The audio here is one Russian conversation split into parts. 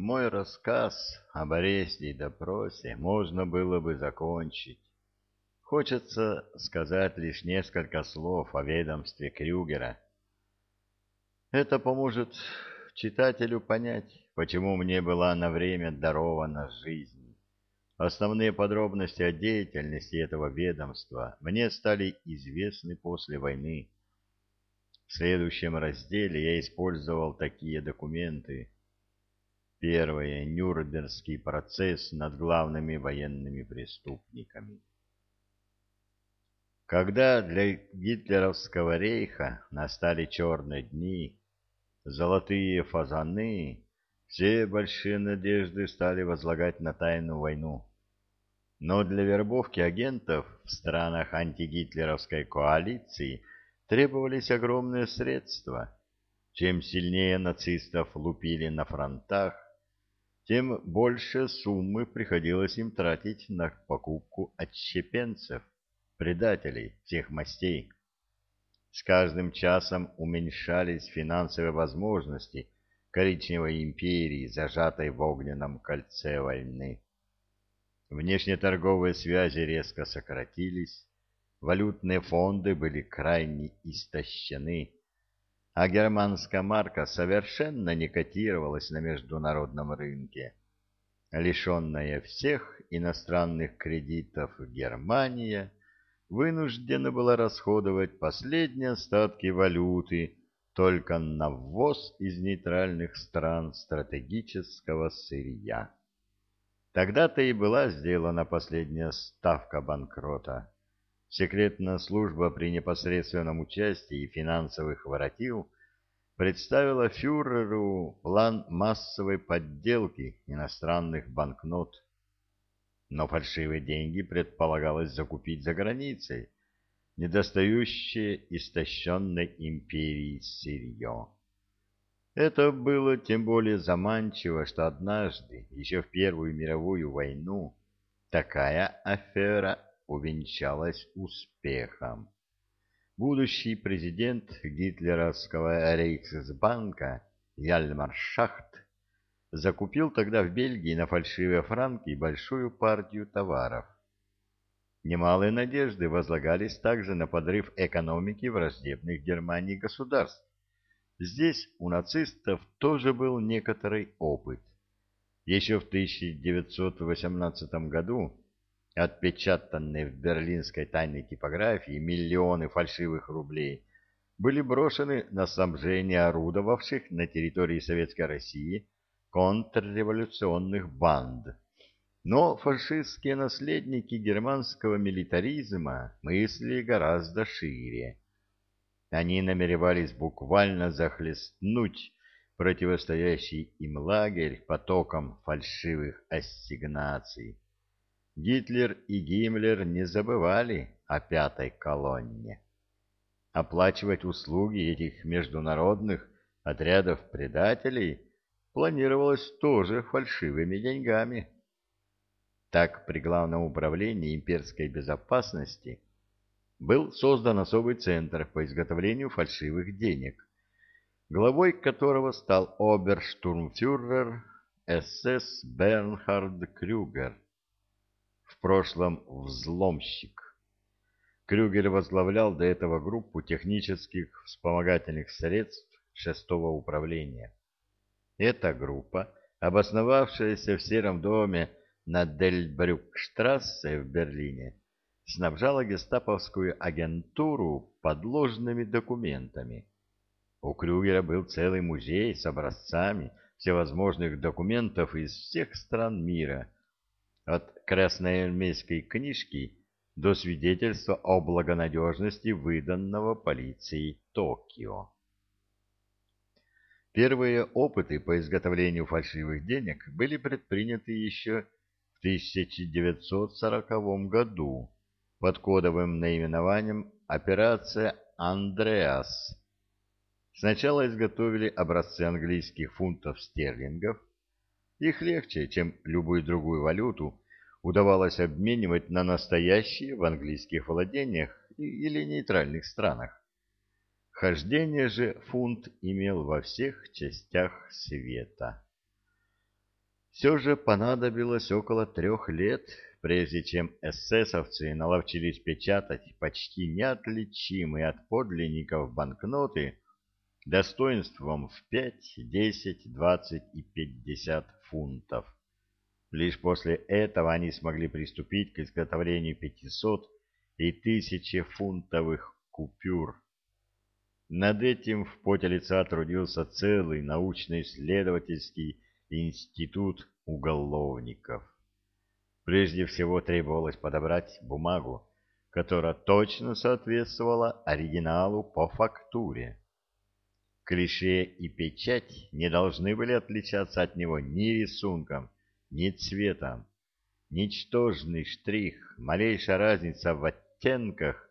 Мой рассказ об аресте и допросе можно было бы закончить. Хочется сказать лишь несколько слов о ведомстве Крюгера. Это поможет читателю понять, почему мне была на время дарована жизнь. Основные подробности о деятельности этого ведомства мне стали известны после войны. В следующем разделе я использовал такие документы Первое. Нюрнбергский процесс над главными военными преступниками. Когда для гитлеровского рейха настали черные дни, золотые фазаны, все большие надежды стали возлагать на тайную войну. Но для вербовки агентов в странах антигитлеровской коалиции требовались огромные средства. Чем сильнее нацистов лупили на фронтах, тем больше суммы приходилось им тратить на покупку отщепенцев, предателей всех мастей. С каждым часом уменьшались финансовые возможности коричневой империи, зажатой в огненном кольце войны. Внешнеторговые связи резко сократились, валютные фонды были крайне истощены, а германская марка совершенно не котировалась на международном рынке. Лишенная всех иностранных кредитов Германия вынуждена была расходовать последние остатки валюты только на ввоз из нейтральных стран стратегического сырья. Тогда-то и была сделана последняя ставка банкрота. Секретная служба при непосредственном участии финансовых воротил представила фюреру план массовой подделки иностранных банкнот. Но фальшивые деньги предполагалось закупить за границей, недостающее истощенной империи сырье. Это было тем более заманчиво, что однажды, еще в Первую мировую войну, такая афера увенчалась успехом. Будущий президент гитлеровского Рейхсбанка Яльмар Шахт закупил тогда в Бельгии на фальшивые франки большую партию товаров. Немалые надежды возлагались также на подрыв экономики враждебных Германии государств. Здесь у нацистов тоже был некоторый опыт. Еще в 1918 году отпечатанные в берлинской тайной типографии миллионы фальшивых рублей были брошены на снабжение орудовавших на территории Советской России контрреволюционных банд. Но фашистские наследники германского милитаризма мысли гораздо шире. Они намеревались буквально захлестнуть противостоящий им лагерь потоком фальшивых ассигнаций. Гитлер и Гиммлер не забывали о пятой колонне. Оплачивать услуги этих международных отрядов предателей планировалось тоже фальшивыми деньгами. Так, при Главном управлении имперской безопасности был создан особый центр по изготовлению фальшивых денег, главой которого стал оберштурмфюрер СС Бернхард Крюгер в прошлом взломщик. Крюгер возглавлял до этого группу технических вспомогательных средств шестого управления. Эта группа, обосновавшаяся в Сером доме на Дельбрюкштрассе в Берлине, снабжала гестаповскую агентуру подложными документами. У Крюгера был целый музей с образцами всевозможных документов из всех стран мира – от красноармейской книжки до свидетельства о благонадежности выданного полицией Токио. Первые опыты по изготовлению фальшивых денег были предприняты еще в 1940 году под кодовым наименованием «Операция Андреас». Сначала изготовили образцы английских фунтов стерлингов, их легче, чем любую другую валюту, удавалось обменивать на настоящие в английских владениях или нейтральных странах. Хождение же фунт имел во всех частях света. Все же понадобилось около трех лет, прежде чем эсэсовцы наловчились печатать почти неотличимые от подлинников банкноты достоинством в 5, 10, 20 и 50 фунтов. Лишь после этого они смогли приступить к изготовлению 500 и 1000 фунтовых купюр. Над этим в поте лица трудился целый научно-исследовательский институт уголовников. Прежде всего требовалось подобрать бумагу, которая точно соответствовала оригиналу по фактуре. Клише и печать не должны были отличаться от него ни рисунком, ни цветом. Ничтожный штрих, малейшая разница в оттенках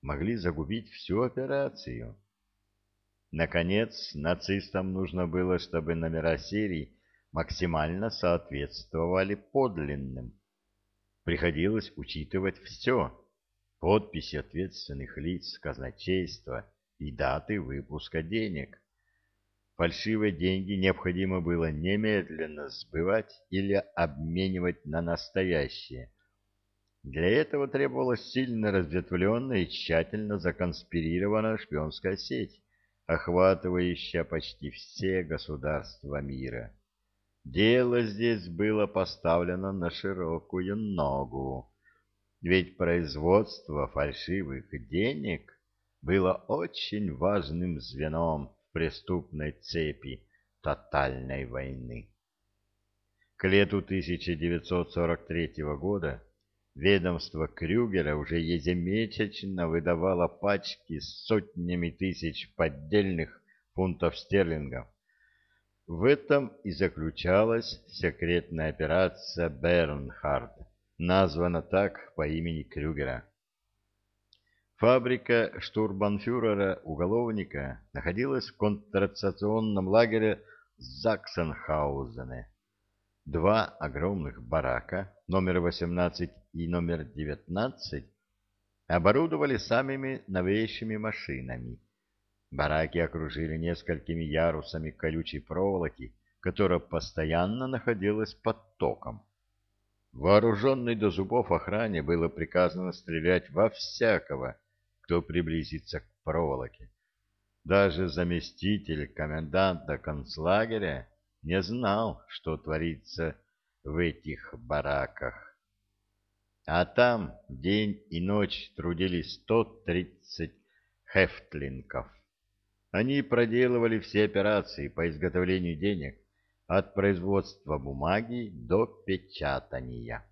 могли загубить всю операцию. Наконец, нацистам нужно было, чтобы номера серий максимально соответствовали подлинным приходилось учитывать все — подписи ответственных лиц, казначейства и даты выпуска денег. Фальшивые деньги необходимо было немедленно сбывать или обменивать на настоящие. Для этого требовалась сильно разветвленная и тщательно законспирированная шпионская сеть, охватывающая почти все государства мира. Дело здесь было поставлено на широкую ногу, ведь производство фальшивых денег было очень важным звеном в преступной цепи тотальной войны. К лету 1943 года ведомство Крюгера уже ежемесячно выдавало пачки с сотнями тысяч поддельных фунтов стерлингов, в этом и заключалась секретная операция «Бернхард», названа так по имени Крюгера. Фабрика штурбанфюрера-уголовника находилась в концентрационном лагере Заксенхаузене. Два огромных барака, номер 18 и номер 19, оборудовали самыми новейшими машинами Бараки окружили несколькими ярусами колючей проволоки, которая постоянно находилась под током. Вооруженной до зубов охране было приказано стрелять во всякого, кто приблизится к проволоке. Даже заместитель коменданта концлагеря не знал, что творится в этих бараках. А там день и ночь трудились 130 хефтлинков. Они проделывали все операции по изготовлению денег от производства бумаги до печатания.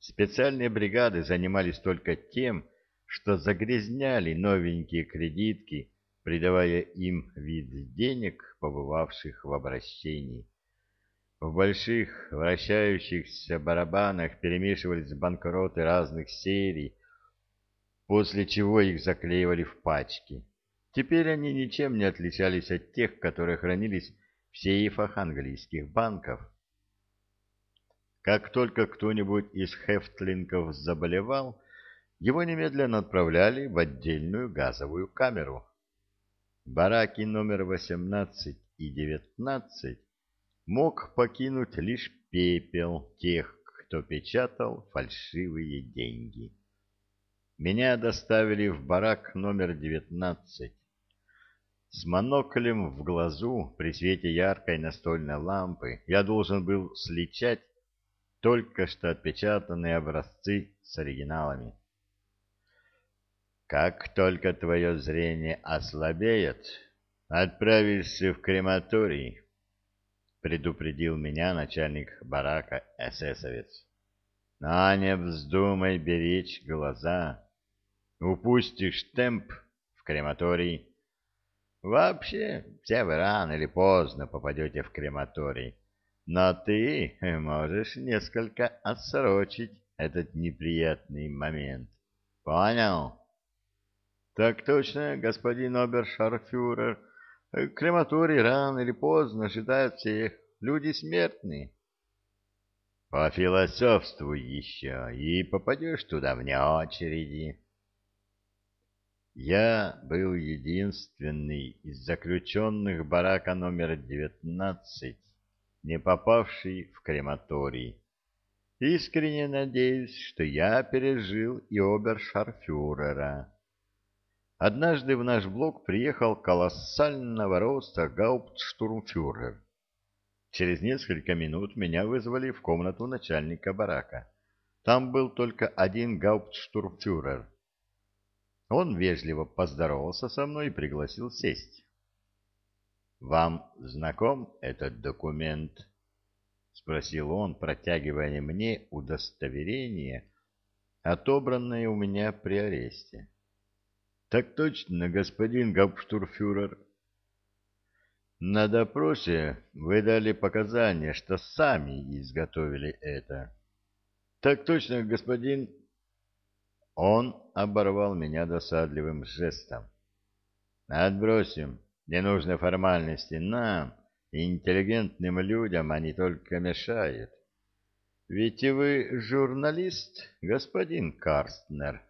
Специальные бригады занимались только тем, что загрязняли новенькие кредитки, придавая им вид денег, побывавших в обращении. В больших вращающихся барабанах перемешивались банкроты разных серий, после чего их заклеивали в пачки. Теперь они ничем не отличались от тех, которые хранились в сейфах английских банков. Как только кто-нибудь из хефтлинков заболевал, его немедленно отправляли в отдельную газовую камеру. Бараки номер 18 и 19 мог покинуть лишь пепел тех, кто печатал фальшивые деньги. Меня доставили в барак номер 19 с моноклем в глазу при свете яркой настольной лампы я должен был сличать только что отпечатанные образцы с оригиналами. Как только твое зрение ослабеет, отправишься в крематорий, предупредил меня начальник барака эсэсовец. А не вздумай беречь глаза. Упустишь темп в крематорий Вообще, все вы рано или поздно попадете в крематорий, но ты можешь несколько отсрочить этот неприятный момент. Понял? Так точно, господин обершарфюрер. Крематорий рано или поздно ожидают всех. Люди смертные. Пофилософствуй еще, и попадешь туда вне очереди. Я был единственный из заключенных барака номер девятнадцать, не попавший в крематорий. Искренне надеюсь, что я пережил и обершарфюрера. Однажды в наш блок приехал колоссального роста гауптштурмфюрер. Через несколько минут меня вызвали в комнату начальника барака. Там был только один гауптштурмфюрер. Он вежливо поздоровался со мной и пригласил сесть. «Вам знаком этот документ?» — спросил он, протягивая мне удостоверение, отобранное у меня при аресте. Так точно, господин Гауптштурфюрер. На допросе вы дали показания, что сами изготовили это. Так точно, господин... Он оборвал меня досадливым жестом. Отбросим ненужные формальности нам, интеллигентным людям, они только мешают. Ведь и вы журналист, господин Карстнер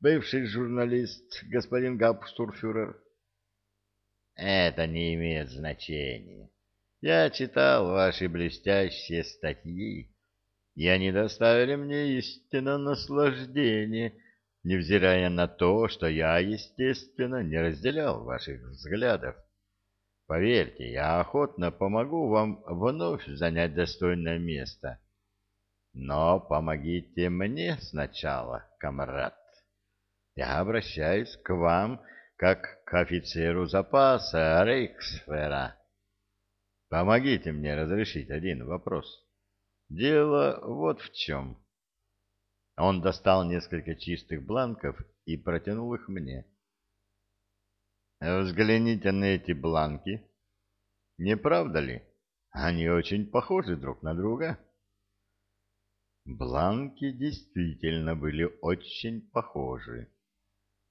бывший журналист, господин Габштурфюрер. Это не имеет значения. Я читал ваши блестящие статьи, и они доставили мне истинно наслаждение, невзирая на то, что я, естественно, не разделял ваших взглядов. Поверьте, я охотно помогу вам вновь занять достойное место. Но помогите мне сначала, комрад. Я обращаюсь к вам как к офицеру запаса Рейхсфера. Помогите мне разрешить один вопрос. Дело вот в чем. Он достал несколько чистых бланков и протянул их мне. Взгляните на эти бланки. Не правда ли? Они очень похожи друг на друга. Бланки действительно были очень похожи.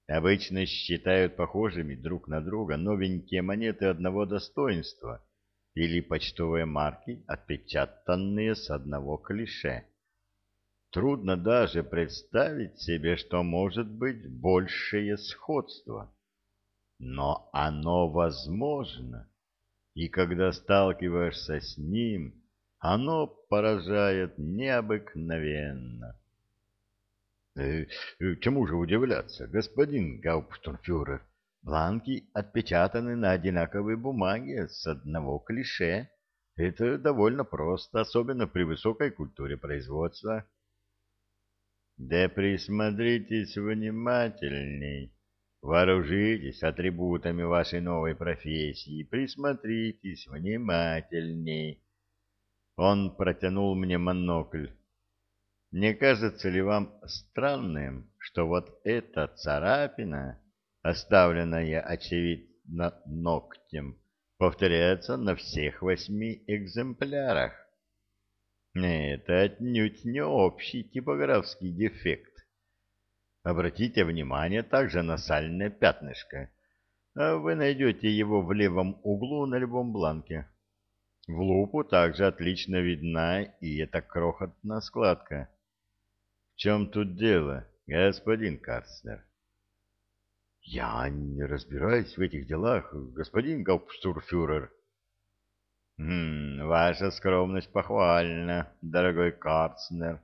Обычно считают похожими друг на друга новенькие монеты одного достоинства или почтовые марки, отпечатанные с одного клише. Трудно даже представить себе, что может быть большее сходство. Но оно возможно, и когда сталкиваешься с ним, оно поражает необыкновенно. Э, э, чему же удивляться, господин Гауптштурмфюрер? Бланки отпечатаны на одинаковой бумаге с одного клише. Это довольно просто, особенно при высокой культуре производства. Да присмотритесь внимательней. Вооружитесь атрибутами вашей новой профессии, присмотритесь внимательней. Он протянул мне монокль. Не кажется ли вам странным, что вот эта царапина, оставленная, очевидно, ногтем, повторяется на всех восьми экземплярах? Это отнюдь не общий типографский дефект. Обратите внимание также на сальное пятнышко. Вы найдете его в левом углу на любом бланке. В лупу также отлично видна и эта крохотная складка чем тут дело, господин Карцнер? — Я не разбираюсь в этих делах, господин Гауптштурфюрер. Хм, — Ваша скромность похвальна, дорогой Карцнер,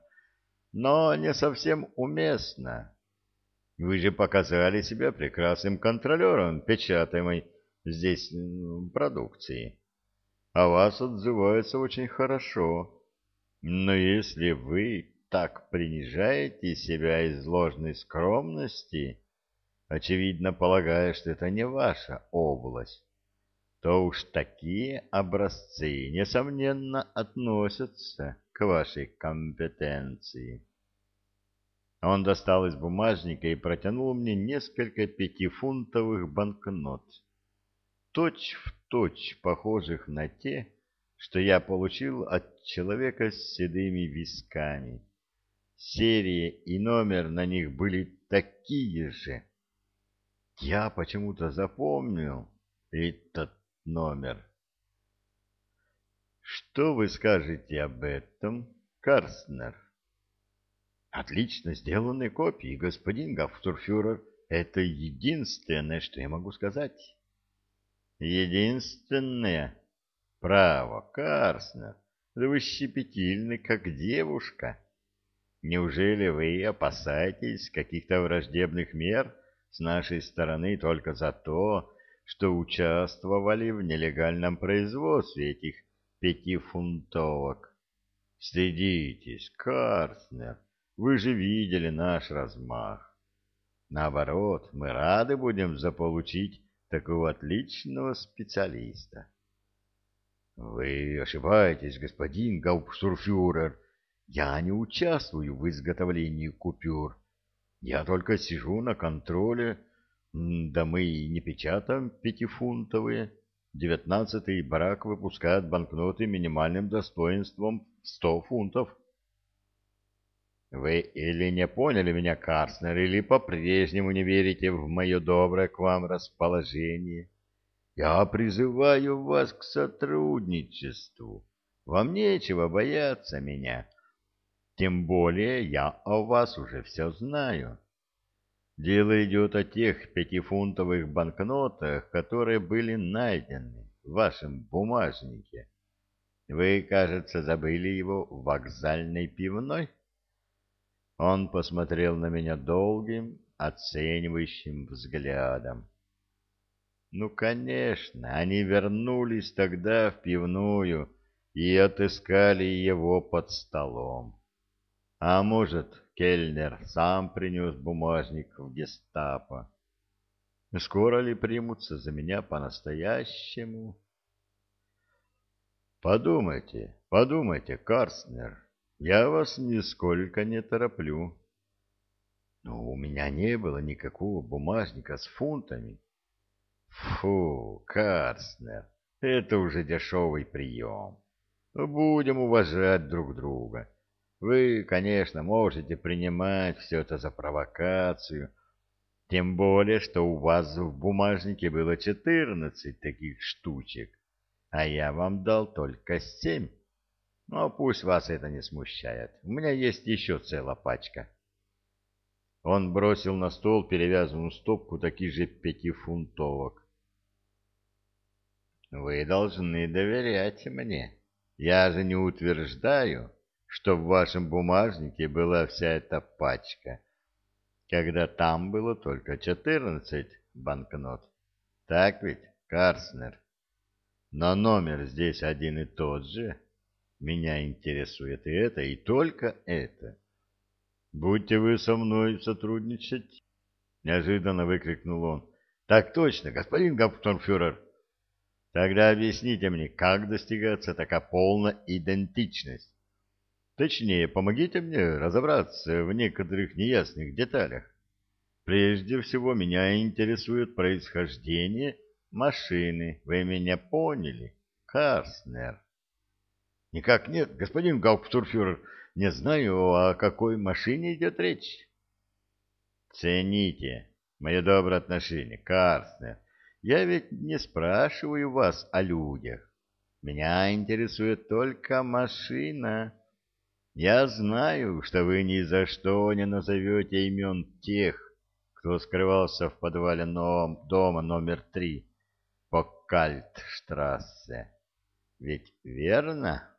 но не совсем уместна. Вы же показали себя прекрасным контролером печатаемой здесь продукции. О вас отзываются очень хорошо. Но если вы так принижаете себя из ложной скромности, очевидно полагая, что это не ваша область, то уж такие образцы, несомненно, относятся к вашей компетенции. Он достал из бумажника и протянул мне несколько пятифунтовых банкнот, точь-в-точь точь похожих на те, что я получил от человека с седыми висками серия и номер на них были такие же. Я почему-то запомнил этот номер. Что вы скажете об этом, Карстнер? Отлично сделанные копии, господин Гафтурфюрер. Это единственное, что я могу сказать. Единственное? Право, Карснер, да вы щепетильны, как девушка. Неужели вы опасаетесь каких-то враждебных мер с нашей стороны только за то, что участвовали в нелегальном производстве этих пятифунтовок? Стыдитесь, Карснер, вы же видели наш размах. Наоборот, мы рады будем заполучить такого отличного специалиста. Вы ошибаетесь, господин Гауптштурфюрер. Я не участвую в изготовлении купюр. Я только сижу на контроле. Да мы и не печатаем пятифунтовые. Девятнадцатый барак выпускает банкноты минимальным достоинством сто фунтов. Вы или не поняли меня, Карснер, или по-прежнему не верите в мое доброе к вам расположение. Я призываю вас к сотрудничеству. Вам нечего бояться меня. Тем более я о вас уже все знаю. Дело идет о тех пятифунтовых банкнотах, которые были найдены в вашем бумажнике. Вы, кажется, забыли его в вокзальной пивной? Он посмотрел на меня долгим, оценивающим взглядом. Ну, конечно, они вернулись тогда в пивную и отыскали его под столом. А может, Кельнер сам принес бумажник в гестапо. Скоро ли примутся за меня по-настоящему? Подумайте, подумайте, Карснер, я вас нисколько не тороплю. Но у меня не было никакого бумажника с фунтами. Фу, Карснер, это уже дешевый прием. Будем уважать друг друга. Вы, конечно, можете принимать все это за провокацию, тем более, что у вас в бумажнике было четырнадцать таких штучек, а я вам дал только семь. Но пусть вас это не смущает. У меня есть еще целая пачка. Он бросил на стол перевязанную стопку таких же пятифунтовок. Вы должны доверять мне. Я же не утверждаю, что в вашем бумажнике была вся эта пачка, когда там было только четырнадцать банкнот. Так ведь, Карснер? Но номер здесь один и тот же. Меня интересует и это, и только это. Будьте вы со мной сотрудничать? Неожиданно выкрикнул он. Так точно, господин Гауптштурмфюрер. Тогда объясните мне, как достигается такая полная идентичность? Точнее, помогите мне разобраться в некоторых неясных деталях. Прежде всего, меня интересует происхождение машины. Вы меня поняли, Карснер? Никак нет, господин Гауптштурфюрер, не знаю, о какой машине идет речь. Цените мое доброе отношение, Карстнер. Я ведь не спрашиваю вас о людях. Меня интересует только машина. Я знаю, что вы ни за что не назовете имен тех, кто скрывался в подвале дома номер три по Кальтштрассе. Ведь верно?